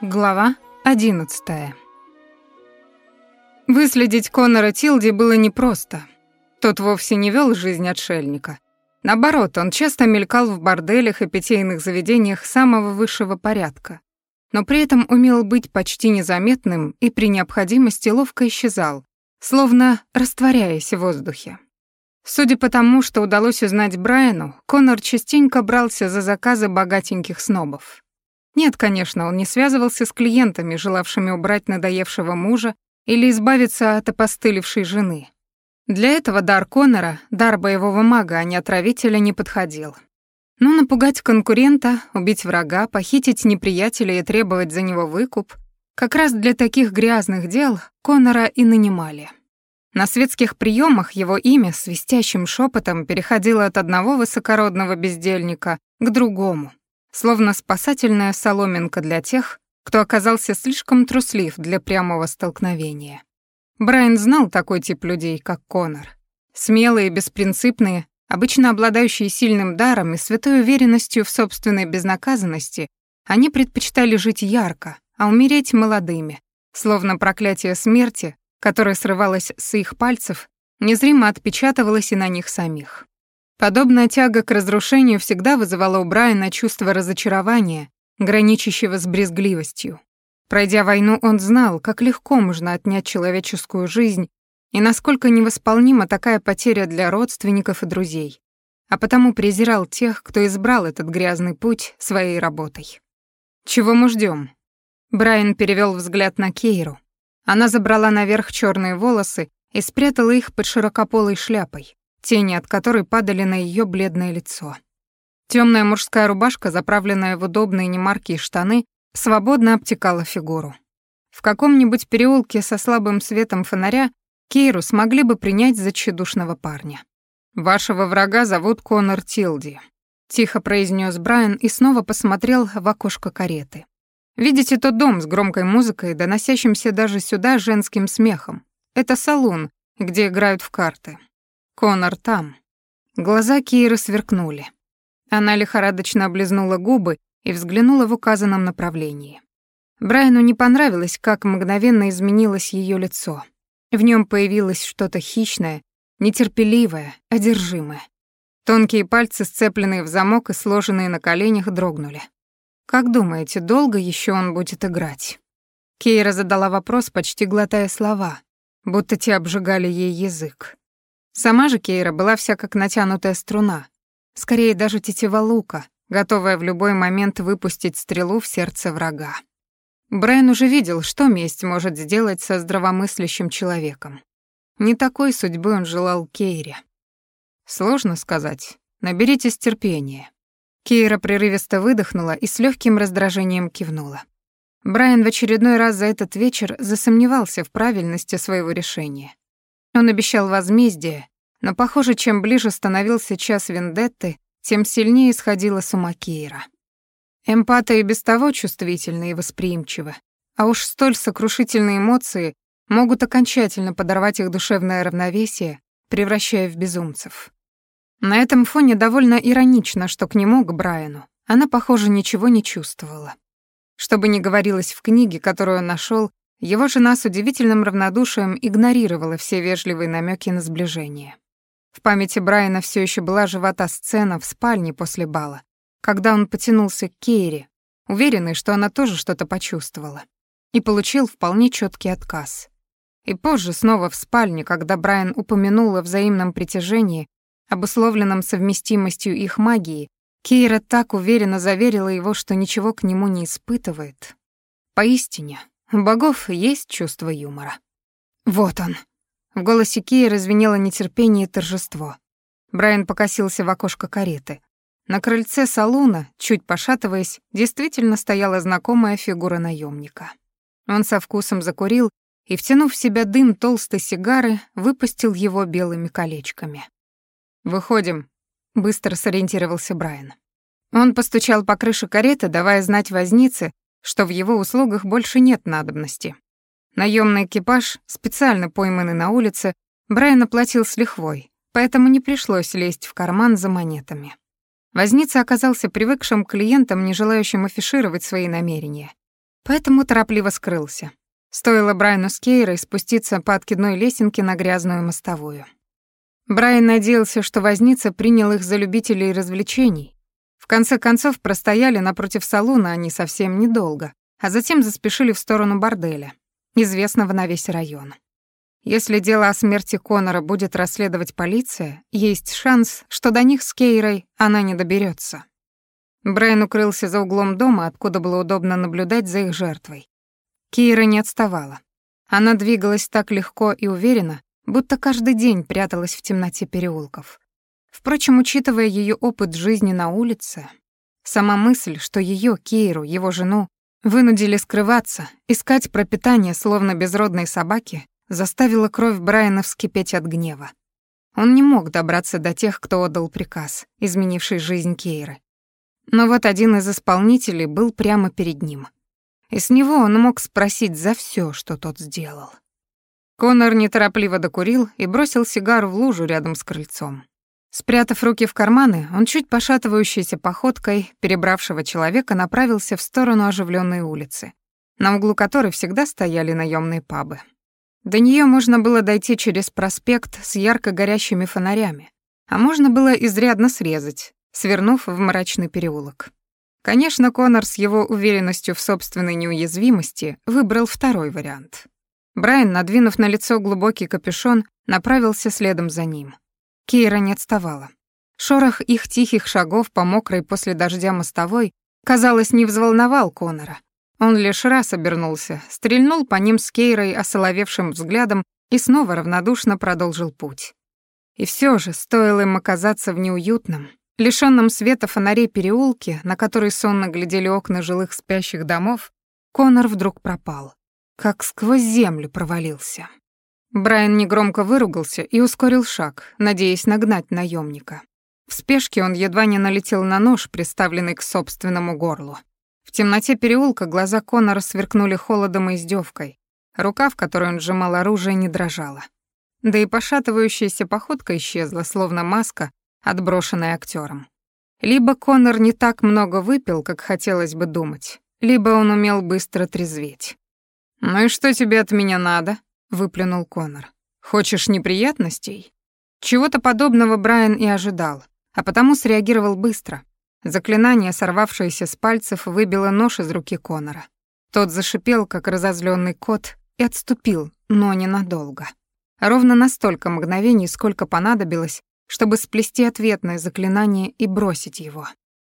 Глава 11. Выследить Конора Тилди было непросто. Тот вовсе не вел жизнь отшельника. Наоборот, он часто мелькал в борделях и питейных заведениях самого высшего порядка, но при этом умел быть почти незаметным и при необходимости ловко исчезал, словно растворяясь в воздухе. Судя по тому, что удалось узнать Брайану, Конор частенько брался за заказы богатеньких снобов. Нет, конечно, он не связывался с клиентами, желавшими убрать надоевшего мужа или избавиться от опостылевшей жены. Для этого дар Конора, дар боевого мага, а не отравителя, не подходил. Но напугать конкурента, убить врага, похитить неприятеля и требовать за него выкуп — как раз для таких грязных дел Конора и нанимали. На светских приемах его имя свистящим шепотом переходило от одного высокородного бездельника к другому, словно спасательная соломинка для тех, кто оказался слишком труслив для прямого столкновения. Брайан знал такой тип людей, как Конор. Смелые, беспринципные, обычно обладающие сильным даром и святой уверенностью в собственной безнаказанности, они предпочитали жить ярко, а умереть молодыми, словно проклятие смерти, которое срывалось с их пальцев, незримо отпечатывалось и на них самих. Подобная тяга к разрушению всегда вызывала у Брайана чувство разочарования, граничащего с брезгливостью. Пройдя войну, он знал, как легко можно отнять человеческую жизнь и насколько невосполнима такая потеря для родственников и друзей, а потому презирал тех, кто избрал этот грязный путь своей работой. «Чего мы ждем? Брайан перевел взгляд на Кейру. Она забрала наверх черные волосы и спрятала их под широкополой шляпой тени от которой падали на ее бледное лицо. Темная мужская рубашка, заправленная в удобные немаркие штаны, свободно обтекала фигуру. В каком-нибудь переулке со слабым светом фонаря Кейру смогли бы принять за тщедушного парня. «Вашего врага зовут Конор Тилди», — тихо произнес Брайан и снова посмотрел в окошко кареты. «Видите тот дом с громкой музыкой, доносящимся даже сюда женским смехом? Это салон, где играют в карты. Конор там. Глаза Киры сверкнули. Она лихорадочно облизнула губы и взглянула в указанном направлении. Брайану не понравилось, как мгновенно изменилось ее лицо. В нем появилось что-то хищное, нетерпеливое, одержимое. Тонкие пальцы, сцепленные в замок и сложенные на коленях, дрогнули. «Как думаете, долго еще он будет играть?» Кейра задала вопрос, почти глотая слова, будто те обжигали ей язык. Сама же Кейра была вся как натянутая струна, скорее даже тетива лука, готовая в любой момент выпустить стрелу в сердце врага. Брайан уже видел, что месть может сделать со здравомыслящим человеком. Не такой судьбы он желал Кейре. Сложно сказать. Наберитесь терпения. Кейра прерывисто выдохнула и с легким раздражением кивнула. Брайан в очередной раз за этот вечер засомневался в правильности своего решения. Он обещал возмездие, но, похоже, чем ближе становился час вендетты, тем сильнее сходила с Кейра. Эмпаты и без того чувствительны и восприимчивы, а уж столь сокрушительные эмоции могут окончательно подорвать их душевное равновесие, превращая в безумцев. На этом фоне довольно иронично, что к нему, к Брайану, она, похоже, ничего не чувствовала. Что бы ни говорилось в книге, которую он нашел, его жена с удивительным равнодушием игнорировала все вежливые намеки на сближение. В памяти Брайана все еще была жива та сцена в спальне после бала, когда он потянулся к Кейре, уверенный, что она тоже что-то почувствовала, и получил вполне четкий отказ. И позже снова в спальне, когда Брайан упомянул о взаимном притяжении, обусловленном совместимостью их магии, Кейра так уверенно заверила его, что ничего к нему не испытывает. Поистине, богов есть чувство юмора. Вот он. В голосе Кии развенело нетерпение и торжество. Брайан покосился в окошко кареты. На крыльце салуна, чуть пошатываясь, действительно стояла знакомая фигура наемника. Он со вкусом закурил и, втянув в себя дым толстой сигары, выпустил его белыми колечками. «Выходим», — быстро сориентировался Брайан. Он постучал по крыше кареты, давая знать вознице, что в его услугах больше нет надобности. Наемный экипаж, специально пойманный на улице, Брайан оплатил с лихвой, поэтому не пришлось лезть в карман за монетами. Возница оказался привыкшим клиентом, не желающим афишировать свои намерения. поэтому торопливо скрылся. Стоило Брайану с Кейрой спуститься по откидной лесенке на грязную мостовую. Брайан надеялся, что возница принял их за любителей развлечений. В конце концов, простояли напротив салуна они совсем недолго, а затем заспешили в сторону борделя, известного на весь район. Если дело о смерти Конора будет расследовать полиция, есть шанс, что до них с Кейрой она не доберется. Брайан укрылся за углом дома, откуда было удобно наблюдать за их жертвой. Кейра не отставала. Она двигалась так легко и уверенно, будто каждый день пряталась в темноте переулков. Впрочем, учитывая ее опыт жизни на улице, сама мысль, что ее, Кейру, его жену, вынудили скрываться, искать пропитание словно безродной собаки, заставила кровь Брайана вскипеть от гнева. Он не мог добраться до тех, кто отдал приказ, изменивший жизнь Кейры. Но вот один из исполнителей был прямо перед ним. И с него он мог спросить за все, что тот сделал. Конор неторопливо докурил и бросил сигару в лужу рядом с крыльцом. Спрятав руки в карманы, он чуть пошатывающейся походкой перебравшего человека направился в сторону оживленной улицы, на углу которой всегда стояли наемные пабы. До нее можно было дойти через проспект с ярко горящими фонарями, а можно было изрядно срезать, свернув в мрачный переулок. Конечно, Конор с его уверенностью в собственной неуязвимости выбрал второй вариант. Брайан, надвинув на лицо глубокий капюшон, направился следом за ним. Кейра не отставала. Шорох их тихих шагов по мокрой после дождя мостовой, казалось, не взволновал Конора, он лишь раз обернулся, стрельнул по ним с Кейрой осоловевшим взглядом и снова равнодушно продолжил путь. И все же, стоило им оказаться в неуютном, лишённом света фонарей переулке, на который сонно глядели окна жилых спящих домов, Конор вдруг пропал. Как сквозь землю провалился. Брайан негромко выругался и ускорил шаг, надеясь нагнать наемника. В спешке он едва не налетел на нож, приставленный к собственному горлу. В темноте переулка глаза Конора сверкнули холодом и издевкой. Рука, в которой он сжимал оружие, не дрожала. Да и пошатывающаяся походка исчезла, словно маска, отброшенная актером. Либо Конор не так много выпил, как хотелось бы думать, либо он умел быстро трезветь. «Ну и что тебе от меня надо?» — выплюнул Конор. «Хочешь неприятностей?» Чего-то подобного Брайан и ожидал, а потому среагировал быстро — Заклинание, сорвавшееся с пальцев, выбило нож из руки Конора. Тот зашипел, как разозленный кот, и отступил, но ненадолго. Ровно настолько мгновений, сколько понадобилось, чтобы сплести ответное заклинание и бросить его.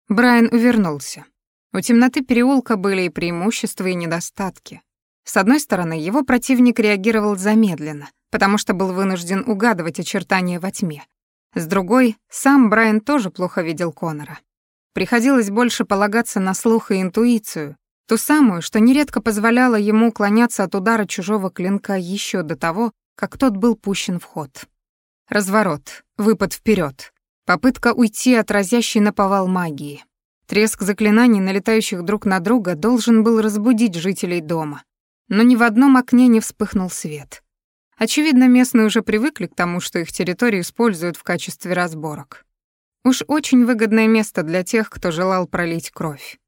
Брайан увернулся. У темноты переулка были и преимущества, и недостатки. С одной стороны, его противник реагировал замедленно, потому что был вынужден угадывать очертания во тьме. С другой, сам Брайан тоже плохо видел Конора. Приходилось больше полагаться на слух и интуицию, ту самую, что нередко позволяла ему уклоняться от удара чужого клинка еще до того, как тот был пущен в ход. Разворот, выпад вперед, попытка уйти от разящей наповал магии. Треск заклинаний, налетающих друг на друга, должен был разбудить жителей дома. Но ни в одном окне не вспыхнул свет. Очевидно, местные уже привыкли к тому, что их территорию используют в качестве разборок. Уж очень выгодное место для тех, кто желал пролить кровь.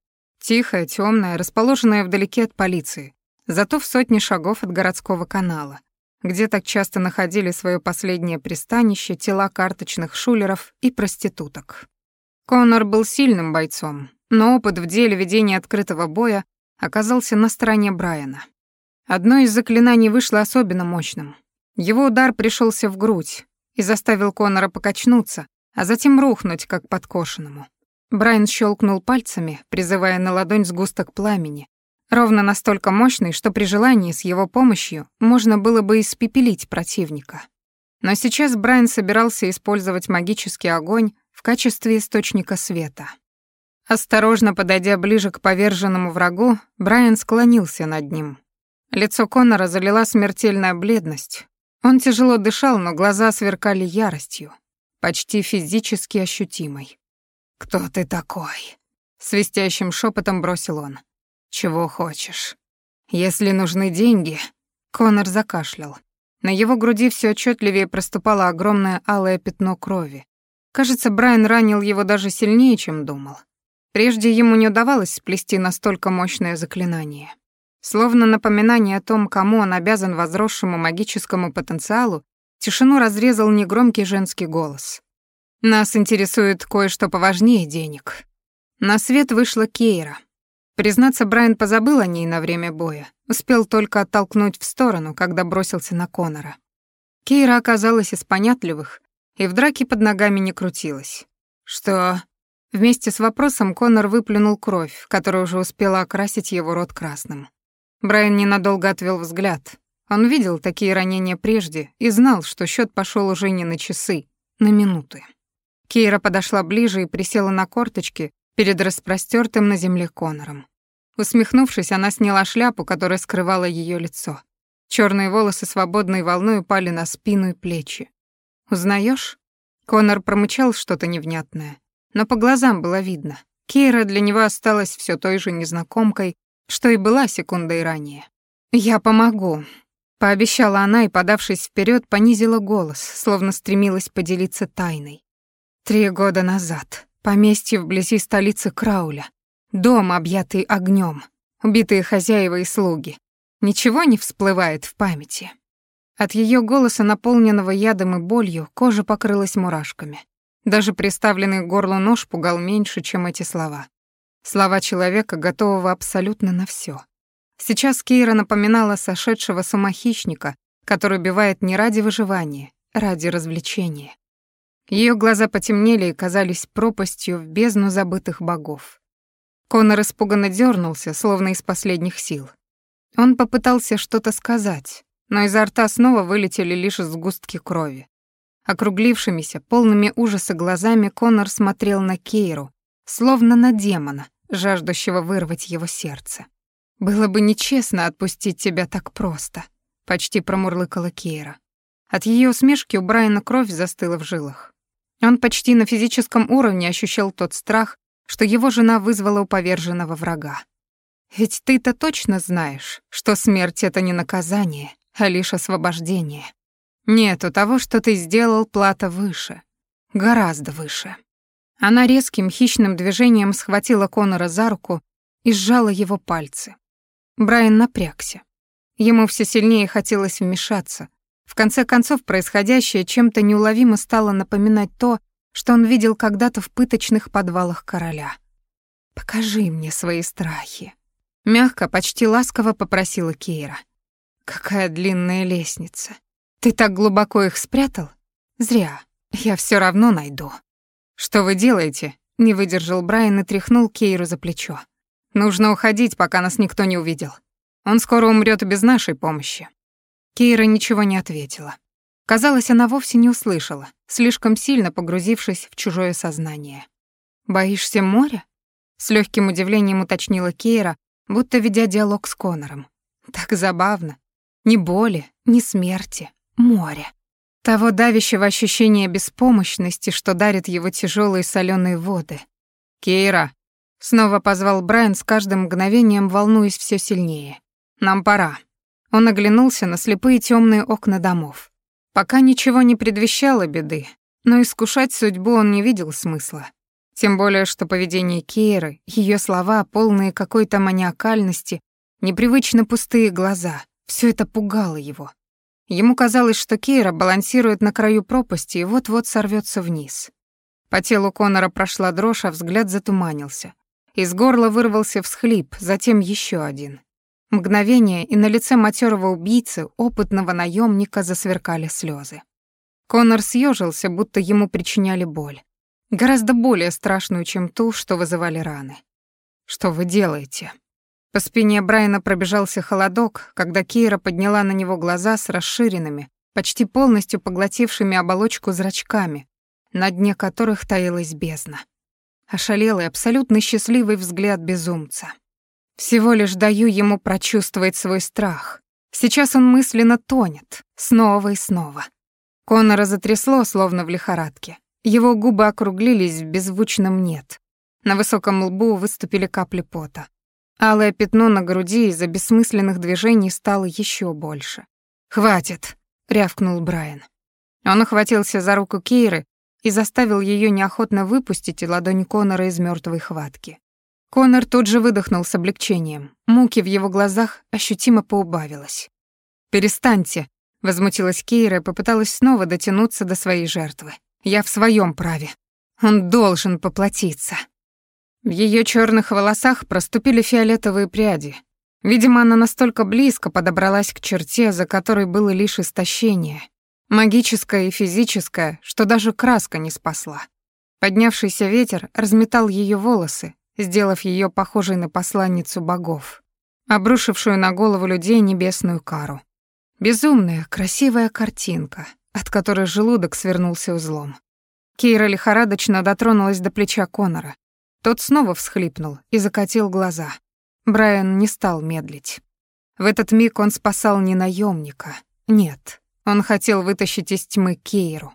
Тихое, темное, расположенное вдалеке от полиции, зато в сотне шагов от городского канала, где так часто находили свое последнее пристанище тела карточных шулеров и проституток. Конор был сильным бойцом, но опыт в деле ведения открытого боя оказался на стороне Брайана. Одно из заклинаний вышло особенно мощным. Его удар пришелся в грудь и заставил Конора покачнуться, а затем рухнуть, как подкошенному. Брайан щелкнул пальцами, призывая на ладонь сгусток пламени, ровно настолько мощный, что при желании с его помощью можно было бы испепелить противника. Но сейчас Брайан собирался использовать магический огонь в качестве источника света. Осторожно подойдя ближе к поверженному врагу, Брайан склонился над ним. Лицо Коннора залила смертельная бледность. Он тяжело дышал, но глаза сверкали яростью почти физически ощутимой. «Кто ты такой?» — свистящим шепотом бросил он. «Чего хочешь? Если нужны деньги...» Конор закашлял. На его груди все отчетливее проступало огромное алое пятно крови. Кажется, Брайан ранил его даже сильнее, чем думал. Прежде ему не удавалось сплести настолько мощное заклинание. Словно напоминание о том, кому он обязан возросшему магическому потенциалу, тишину разрезал негромкий женский голос. «Нас интересует кое-что поважнее денег». На свет вышла Кейра. Признаться, Брайан позабыл о ней на время боя, успел только оттолкнуть в сторону, когда бросился на Конора. Кейра оказалась из понятливых и в драке под ногами не крутилась. «Что?» Вместе с вопросом Конор выплюнул кровь, которая уже успела окрасить его рот красным. Брайан ненадолго отвел взгляд. Он видел такие ранения прежде и знал, что счет пошел уже не на часы, на минуты. Кейра подошла ближе и присела на корточки перед распростертым на земле Конором. Усмехнувшись, она сняла шляпу, которая скрывала ее лицо. Черные волосы свободной волной упали на спину и плечи. Узнаешь? Конор промычал что-то невнятное, но по глазам было видно. Кейра для него осталась все той же незнакомкой, что и была секундой ранее. «Я помогу», — пообещала она и, подавшись вперед, понизила голос, словно стремилась поделиться тайной. Три года назад. Поместье вблизи столицы Крауля. Дом, объятый огнем, Убитые хозяева и слуги. Ничего не всплывает в памяти. От ее голоса, наполненного ядом и болью, кожа покрылась мурашками. Даже приставленный к горлу нож пугал меньше, чем эти слова. Слова человека, готового абсолютно на все. Сейчас Кейра напоминала сошедшего с ума хищника, который убивает не ради выживания, ради развлечения. Ее глаза потемнели и казались пропастью в бездну забытых богов. Конор испуганно дернулся, словно из последних сил. Он попытался что-то сказать, но изо рта снова вылетели лишь сгустки крови. Округлившимися, полными ужаса глазами Конор смотрел на Кейру, словно на демона, жаждущего вырвать его сердце. «Было бы нечестно отпустить тебя так просто», — почти промурлыкала Кейра. От ее усмешки у Брайана кровь застыла в жилах. Он почти на физическом уровне ощущал тот страх, что его жена вызвала у поверженного врага. Ведь ты-то точно знаешь, что смерть — это не наказание, а лишь освобождение. Нет, у того, что ты сделал, плата выше. Гораздо выше. Она резким хищным движением схватила Конора за руку и сжала его пальцы. Брайан напрягся. Ему все сильнее хотелось вмешаться. В конце концов, происходящее чем-то неуловимо стало напоминать то, что он видел когда-то в пыточных подвалах короля. «Покажи мне свои страхи», — мягко, почти ласково попросила Кейра. Какая длинная лестница. Ты так глубоко их спрятал? Зря. Я все равно найду. Что вы делаете? Не выдержал Брайан и тряхнул Кейру за плечо. Нужно уходить, пока нас никто не увидел. Он скоро умрет без нашей помощи. Кейра ничего не ответила. Казалось, она вовсе не услышала, слишком сильно погрузившись в чужое сознание. «Боишься моря?» — с легким удивлением уточнила Кейра, будто ведя диалог с Конором. «Так забавно. Ни боли, ни смерти, море. Того давящего ощущения беспомощности, что дарит его тяжелые соленые воды. «Кейра!» — снова позвал Брайан с каждым мгновением, волнуясь все сильнее. «Нам пора». Он оглянулся на слепые темные окна домов. Пока ничего не предвещало беды, но искушать судьбу он не видел смысла. Тем более, что поведение Кейры, ее слова, полные какой-то маниакальности, непривычно пустые глаза, все это пугало его. Ему казалось, что Кейра балансирует на краю пропасти и вот-вот сорвется вниз. По телу Конора прошла дрожь, а взгляд затуманился. Из горла вырвался всхлип, затем еще один. Мгновение, и на лице матерого убийцы, опытного наемника, засверкали слезы. Конор съежился, будто ему причиняли боль. Гораздо более страшную, чем ту, что вызывали раны. «Что вы делаете?» По спине Брайана пробежался холодок, когда Кейра подняла на него глаза с расширенными, почти полностью поглотившими оболочку зрачками, на дне которых таилась бездна. Ошалелый, абсолютно счастливый взгляд безумца. Всего лишь даю ему прочувствовать свой страх. Сейчас он мысленно тонет, снова и снова. Конора затрясло, словно в лихорадке. Его губы округлились в беззвучном «нет». На высоком лбу выступили капли пота. Алое пятно на груди из-за бессмысленных движений стало еще больше. «Хватит!» — рявкнул Брайан. Он охватился за руку Кейры и заставил ее неохотно выпустить ладонь Конора из мертвой хватки. Конор тут же выдохнул с облегчением. Муки в его глазах ощутимо поубавилось. «Перестаньте», — возмутилась Кейра и попыталась снова дотянуться до своей жертвы. «Я в своем праве. Он должен поплатиться». В ее черных волосах проступили фиолетовые пряди. Видимо, она настолько близко подобралась к черте, за которой было лишь истощение, магическое и физическое, что даже краска не спасла. Поднявшийся ветер разметал ее волосы, сделав ее похожей на посланницу богов, обрушившую на голову людей небесную кару. Безумная, красивая картинка, от которой желудок свернулся узлом. Кейра лихорадочно дотронулась до плеча Конора. Тот снова всхлипнул и закатил глаза. Брайан не стал медлить. В этот миг он спасал не наемника. Нет, он хотел вытащить из тьмы Кейру.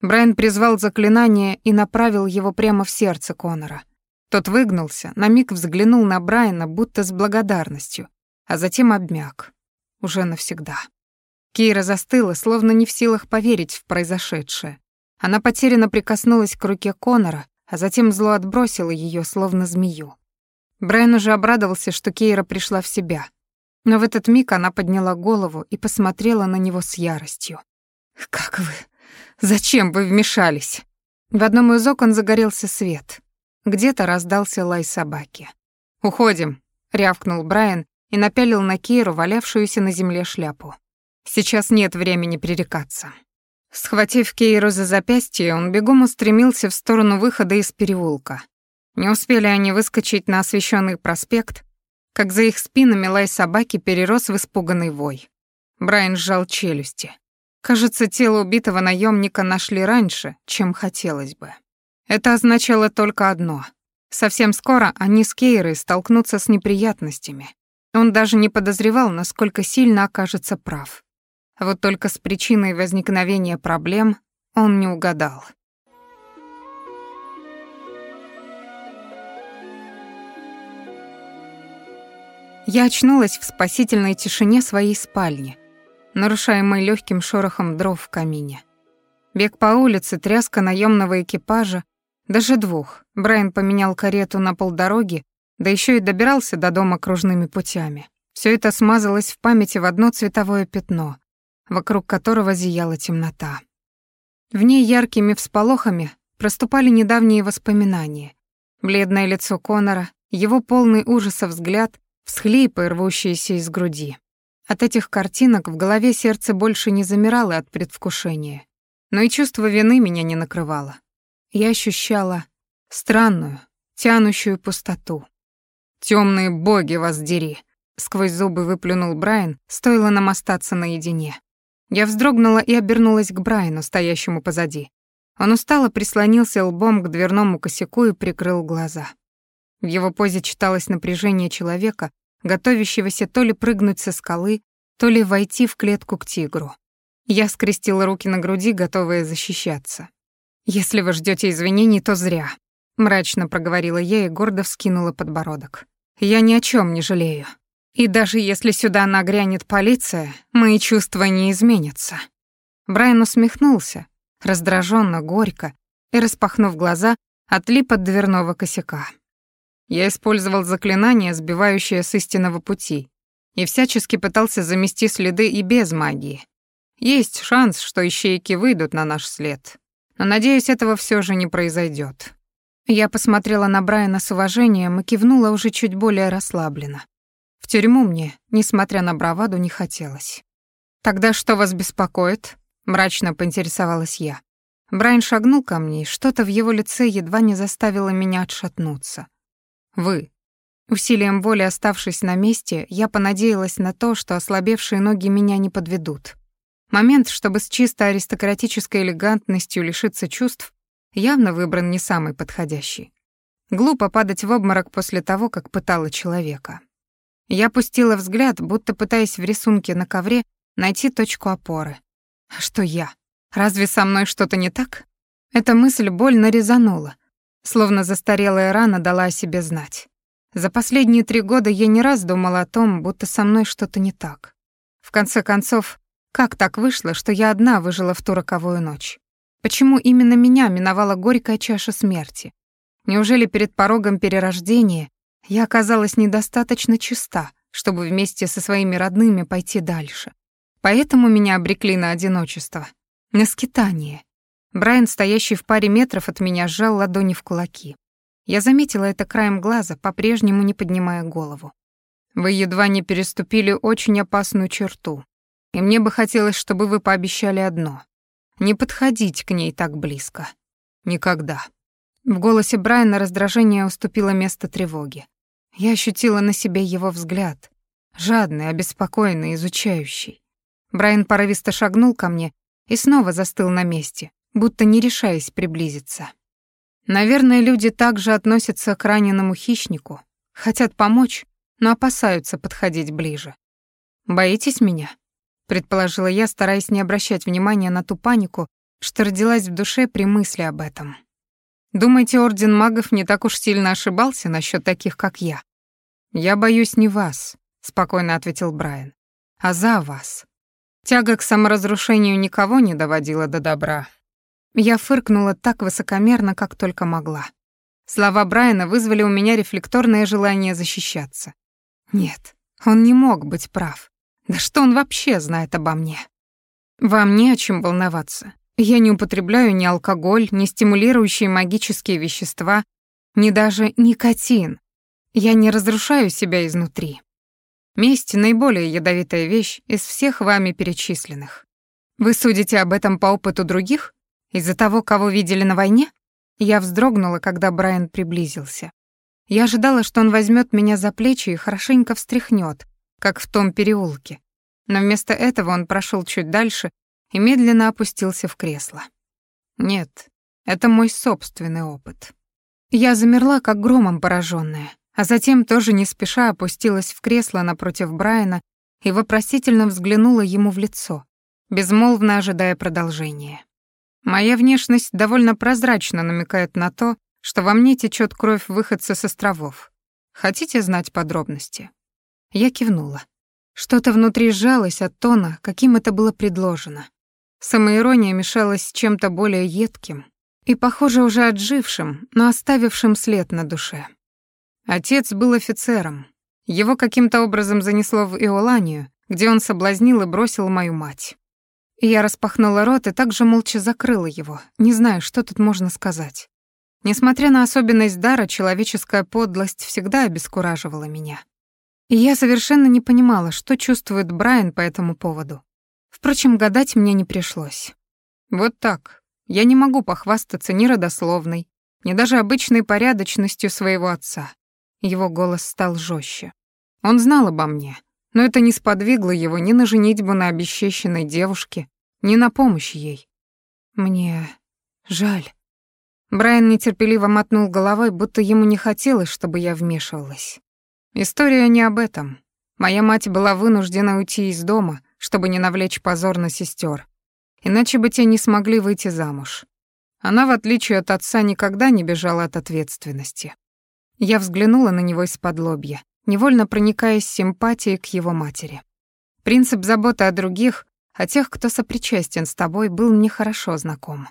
Брайан призвал заклинание и направил его прямо в сердце Конора. Тот выгнулся, на миг взглянул на Брайана, будто с благодарностью, а затем обмяк. Уже навсегда. Кейра застыла, словно не в силах поверить в произошедшее. Она потерянно прикоснулась к руке Конора, а затем зло отбросила ее, словно змею. Брайан уже обрадовался, что Кейра пришла в себя. Но в этот миг она подняла голову и посмотрела на него с яростью. «Как вы? Зачем вы вмешались?» В одном из окон загорелся свет. Где-то раздался лай собаки. «Уходим», — рявкнул Брайан и напялил на Кейру валявшуюся на земле шляпу. «Сейчас нет времени пререкаться». Схватив Кейру за запястье, он бегом устремился в сторону выхода из переулка. Не успели они выскочить на освещенный проспект, как за их спинами лай собаки перерос в испуганный вой. Брайан сжал челюсти. Кажется, тело убитого наемника нашли раньше, чем хотелось бы. Это означало только одно. Совсем скоро они с Кейрой столкнутся с неприятностями. Он даже не подозревал, насколько сильно окажется прав. Вот только с причиной возникновения проблем он не угадал. Я очнулась в спасительной тишине своей спальни, нарушаемой легким шорохом дров в камине. Бег по улице, тряска наемного экипажа, даже двух. Брайан поменял карету на полдороги, да еще и добирался до дома кружными путями. Все это смазалось в памяти в одно цветовое пятно, вокруг которого зияла темнота. В ней яркими всполохами проступали недавние воспоминания. Бледное лицо Конора, его полный ужаса взгляд, всхлипы, рвущиеся из груди. От этих картинок в голове сердце больше не замирало от предвкушения. Но и чувство вины меня не накрывало я ощущала странную, тянущую пустоту. «Темные боги вас дери!» — сквозь зубы выплюнул Брайан, стоило нам остаться наедине. Я вздрогнула и обернулась к Брайану, стоящему позади. Он устало прислонился лбом к дверному косяку и прикрыл глаза. В его позе читалось напряжение человека, готовящегося то ли прыгнуть со скалы, то ли войти в клетку к тигру. Я скрестила руки на груди, готовая защищаться. «Если вы ждете извинений, то зря», — мрачно проговорила я и гордо вскинула подбородок. «Я ни о чем не жалею. И даже если сюда нагрянет полиция, мои чувства не изменятся». Брайан усмехнулся, раздраженно, горько, и, распахнув глаза, отлип от дверного косяка. Я использовал заклинание, сбивающее с истинного пути, и всячески пытался замести следы и без магии. Есть шанс, что ищейки выйдут на наш след. Но, надеюсь, этого все же не произойдет. Я посмотрела на Брайана с уважением и кивнула уже чуть более расслабленно. Тюрьму мне, несмотря на браваду, не хотелось. «Тогда что вас беспокоит?» — мрачно поинтересовалась я. Брайан шагнул ко мне, и что-то в его лице едва не заставило меня отшатнуться. «Вы». Усилием воли оставшись на месте, я понадеялась на то, что ослабевшие ноги меня не подведут. Момент, чтобы с чисто аристократической элегантностью лишиться чувств, явно выбран не самый подходящий. Глупо падать в обморок после того, как пытала человека. Я пустила взгляд, будто пытаясь в рисунке на ковре найти точку опоры. А что я? Разве со мной что-то не так? Эта мысль больно резанула, словно застарелая рана дала о себе знать. За последние три года я не раз думала о том, будто со мной что-то не так. В конце концов, как так вышло, что я одна выжила в ту роковую ночь? Почему именно меня миновала горькая чаша смерти? Неужели перед порогом перерождения Я оказалась недостаточно чиста, чтобы вместе со своими родными пойти дальше. Поэтому меня обрекли на одиночество, на скитание. Брайан, стоящий в паре метров от меня, сжал ладони в кулаки. Я заметила это краем глаза, по-прежнему не поднимая голову. Вы едва не переступили очень опасную черту. И мне бы хотелось, чтобы вы пообещали одно — не подходить к ней так близко. Никогда. В голосе Брайана раздражение уступило место тревоги. Я ощутила на себе его взгляд, жадный, обеспокоенный, изучающий. Брайан порывисто шагнул ко мне и снова застыл на месте, будто не решаясь приблизиться. Наверное, люди также относятся к раненому хищнику, хотят помочь, но опасаются подходить ближе. «Боитесь меня?» — предположила я, стараясь не обращать внимания на ту панику, что родилась в душе при мысли об этом. «Думаете, Орден Магов не так уж сильно ошибался насчет таких, как я?» «Я боюсь не вас», — спокойно ответил Брайан, — «а за вас. Тяга к саморазрушению никого не доводила до добра». Я фыркнула так высокомерно, как только могла. Слова Брайана вызвали у меня рефлекторное желание защищаться. Нет, он не мог быть прав. Да что он вообще знает обо мне? Вам не о чем волноваться. Я не употребляю ни алкоголь, ни стимулирующие магические вещества, ни даже никотин. Я не разрушаю себя изнутри. Месть — наиболее ядовитая вещь из всех вами перечисленных. Вы судите об этом по опыту других? Из-за того, кого видели на войне? Я вздрогнула, когда Брайан приблизился. Я ожидала, что он возьмет меня за плечи и хорошенько встряхнет, как в том переулке. Но вместо этого он прошел чуть дальше и медленно опустился в кресло. Нет, это мой собственный опыт. Я замерла, как громом пораженная а затем тоже не спеша опустилась в кресло напротив Брайана и вопросительно взглянула ему в лицо, безмолвно ожидая продолжения. Моя внешность довольно прозрачно намекает на то, что во мне течет кровь выходца с островов. Хотите знать подробности? Я кивнула. Что-то внутри сжалось от тона, каким это было предложено. Самоирония мешалась с чем-то более едким и, похоже, уже отжившим, но оставившим след на душе. Отец был офицером. Его каким-то образом занесло в Иоланию, где он соблазнил и бросил мою мать. Я распахнула рот и также молча закрыла его, не знаю, что тут можно сказать. Несмотря на особенность дара, человеческая подлость всегда обескураживала меня. И я совершенно не понимала, что чувствует Брайан по этому поводу. Впрочем, гадать мне не пришлось. Вот так. Я не могу похвастаться ни родословной, ни даже обычной порядочностью своего отца. Его голос стал жестче. Он знал обо мне, но это не сподвигло его ни на женитьбу на обесчещенной девушке, ни на помощь ей. Мне жаль. Брайан нетерпеливо мотнул головой, будто ему не хотелось, чтобы я вмешивалась. История не об этом. Моя мать была вынуждена уйти из дома, чтобы не навлечь позор на сестер, иначе бы те не смогли выйти замуж. Она, в отличие от отца, никогда не бежала от ответственности. Я взглянула на него из-под лобья, невольно проникаясь симпатией к его матери. Принцип заботы о других, о тех, кто сопричастен с тобой, был мне хорошо знаком.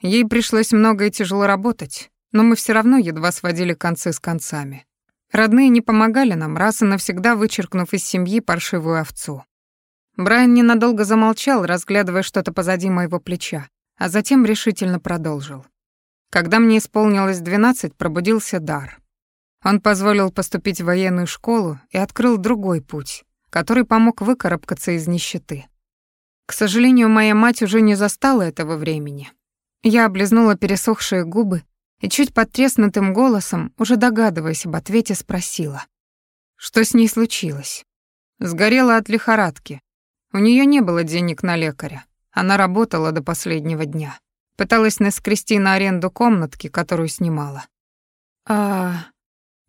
Ей пришлось много и тяжело работать, но мы все равно едва сводили концы с концами. Родные не помогали нам, раз и навсегда вычеркнув из семьи паршивую овцу. Брайан ненадолго замолчал, разглядывая что-то позади моего плеча, а затем решительно продолжил. Когда мне исполнилось двенадцать, пробудился дар. Он позволил поступить в военную школу и открыл другой путь, который помог выкарабкаться из нищеты. К сожалению, моя мать уже не застала этого времени. Я облизнула пересохшие губы и чуть подтреснутым голосом, уже догадываясь об ответе, спросила. Что с ней случилось? Сгорела от лихорадки. У нее не было денег на лекаря. Она работала до последнего дня. Пыталась наскрести на аренду комнатки, которую снимала. А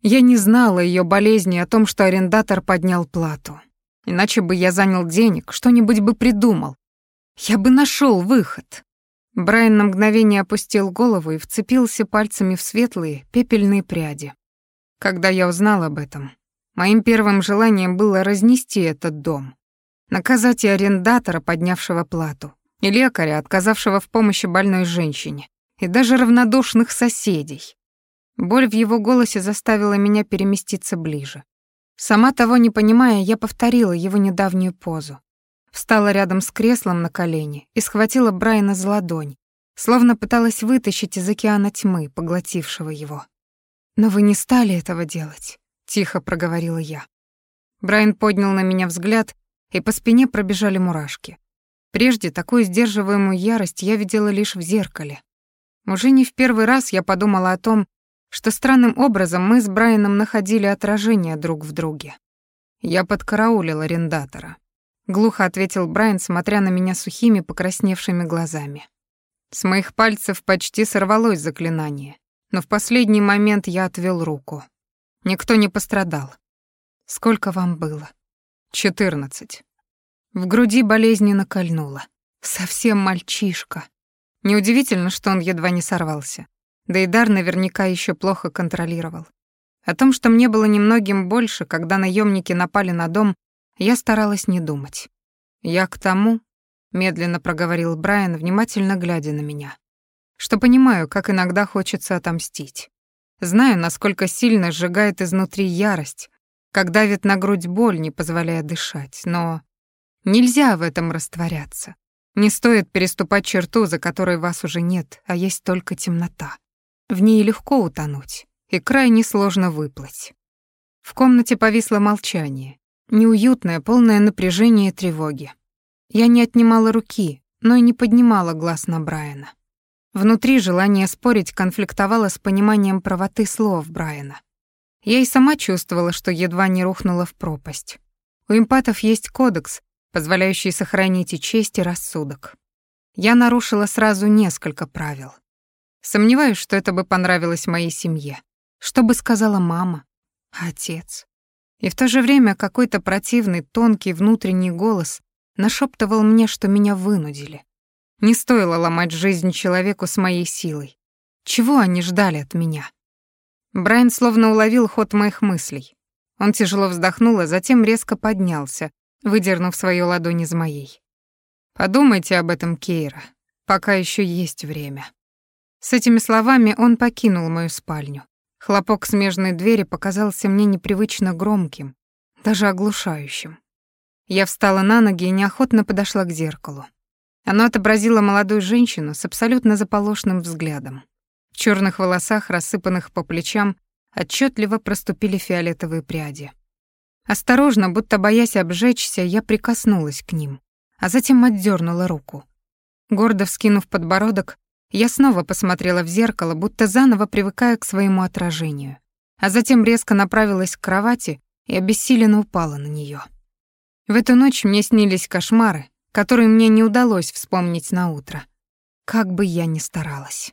я не знала ее болезни о том, что арендатор поднял плату. Иначе бы я занял денег, что-нибудь бы придумал. Я бы нашел выход. Брайан на мгновение опустил голову и вцепился пальцами в светлые, пепельные пряди. Когда я узнал об этом, моим первым желанием было разнести этот дом. Наказать и арендатора, поднявшего плату, и лекаря, отказавшего в помощи больной женщине, и даже равнодушных соседей. Боль в его голосе заставила меня переместиться ближе. Сама того не понимая, я повторила его недавнюю позу. Встала рядом с креслом на колени и схватила Брайана за ладонь, словно пыталась вытащить из океана тьмы, поглотившего его. «Но вы не стали этого делать», — тихо проговорила я. Брайан поднял на меня взгляд, и по спине пробежали мурашки. Прежде такую сдерживаемую ярость я видела лишь в зеркале. Уже не в первый раз я подумала о том, что странным образом мы с Брайаном находили отражение друг в друге. Я подкараулил арендатора. Глухо ответил Брайан, смотря на меня сухими, покрасневшими глазами. С моих пальцев почти сорвалось заклинание, но в последний момент я отвел руку. Никто не пострадал. Сколько вам было? Четырнадцать. В груди болезненно кольнуло. Совсем мальчишка. Неудивительно, что он едва не сорвался. Да и дар наверняка еще плохо контролировал. О том, что мне было немногим больше, когда наемники напали на дом, я старалась не думать. «Я к тому», — медленно проговорил Брайан, внимательно глядя на меня, «что понимаю, как иногда хочется отомстить. Знаю, насколько сильно сжигает изнутри ярость, как давит на грудь боль, не позволяя дышать, но Нельзя в этом растворяться. Не стоит переступать черту, за которой вас уже нет, а есть только темнота. В ней легко утонуть, и крайне сложно выплыть. В комнате повисло молчание, неуютное, полное напряжение и тревоги. Я не отнимала руки, но и не поднимала глаз на Брайана. Внутри желание спорить конфликтовало с пониманием правоты слов Брайана. Я и сама чувствовала, что едва не рухнула в пропасть. У эмпатов есть кодекс, позволяющий сохранить и честь, и рассудок. Я нарушила сразу несколько правил. Сомневаюсь, что это бы понравилось моей семье. Что бы сказала мама, отец. И в то же время какой-то противный, тонкий внутренний голос нашептывал мне, что меня вынудили. Не стоило ломать жизнь человеку с моей силой. Чего они ждали от меня? Брайан словно уловил ход моих мыслей. Он тяжело вздохнул, а затем резко поднялся, выдернув свою ладонь из моей. «Подумайте об этом, Кейра, пока еще есть время». С этими словами он покинул мою спальню. Хлопок смежной двери показался мне непривычно громким, даже оглушающим. Я встала на ноги и неохотно подошла к зеркалу. Оно отобразило молодую женщину с абсолютно заполошным взглядом. В черных волосах, рассыпанных по плечам, отчетливо проступили фиолетовые пряди. Осторожно, будто боясь обжечься, я прикоснулась к ним, а затем отдернула руку. Гордо вскинув подбородок, я снова посмотрела в зеркало, будто заново привыкая к своему отражению, а затем резко направилась к кровати и обессиленно упала на нее. В эту ночь мне снились кошмары, которые мне не удалось вспомнить на утро, как бы я ни старалась.